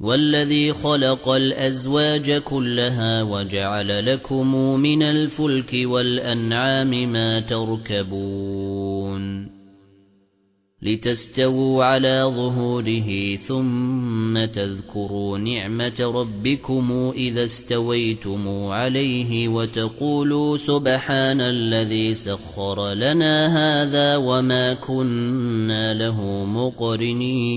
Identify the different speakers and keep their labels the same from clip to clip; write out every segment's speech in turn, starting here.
Speaker 1: وَالَّذِي خَلَقَ الْأَزْوَاجَ كُلَّهَا وَجَعَلَ لَكُم مِّنَ الْفُلْكِ وَالْأَنْعَامِ مَا تَرْكَبُونَ لِتَسْتَوُوا عَلَى ظُهُورِهِ ثُمَّ تَذْكُرُوا نِعْمَةَ رَبِّكُمْ إِذَا اسْتَوَيْتُمْ عَلَيْهِ وَتَقُولُوا سُبْحَانَ الَّذِي سَخَّرَ لَنَا هَذَا وَمَا كُنَّا لَهُ مُقْرِنِينَ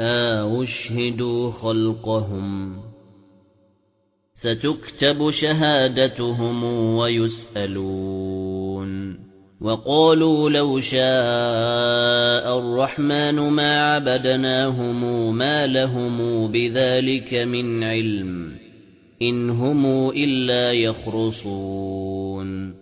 Speaker 1: أَشْهِدُوا خَلْقَهُمْ. سَتُكْتَبُ شَهَادَتُهُمْ وَيُسْأَلُونَ. وَقَالُوا لَوْ شَاءَ الرَّحْمَنُ مَا عَبَدْنَاهُمْ مَا لَهُمْ بِذَلِكَ مِنْ عِلْمٍ. إِنْ هُمْ إِلَّا يَخْرُصُونَ.